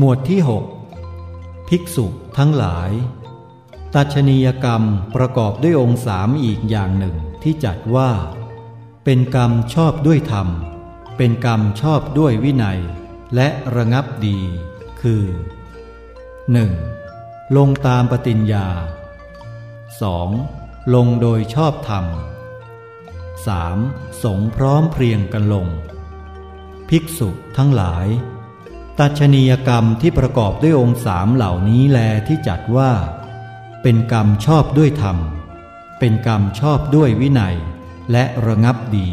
หมวดที่ 6 ภิกษุทั้งหลาย ตัชนียกรรมประกอบด้วยองค์สามอีกอย่างหนึ่งที่จัดว่า เป็นกรรมชอบด้วยธรรม เป็นกรรมชอบด้วยวินัย และระงับดี คือ 1. ลงตามปฏิญญา 2. ลงโดยชอบธรรม 3. สงพร้อมเพรียงกันลง ภิกษุทั้งหลาย ตัชนียกรรมที่ประกอบด้วยองค์สามเหล่านี้แลที่จัดว่า เป็นกรรมชอบด้วยธรรม เป็นกรรมชอบด้วยวินัย และระงับดี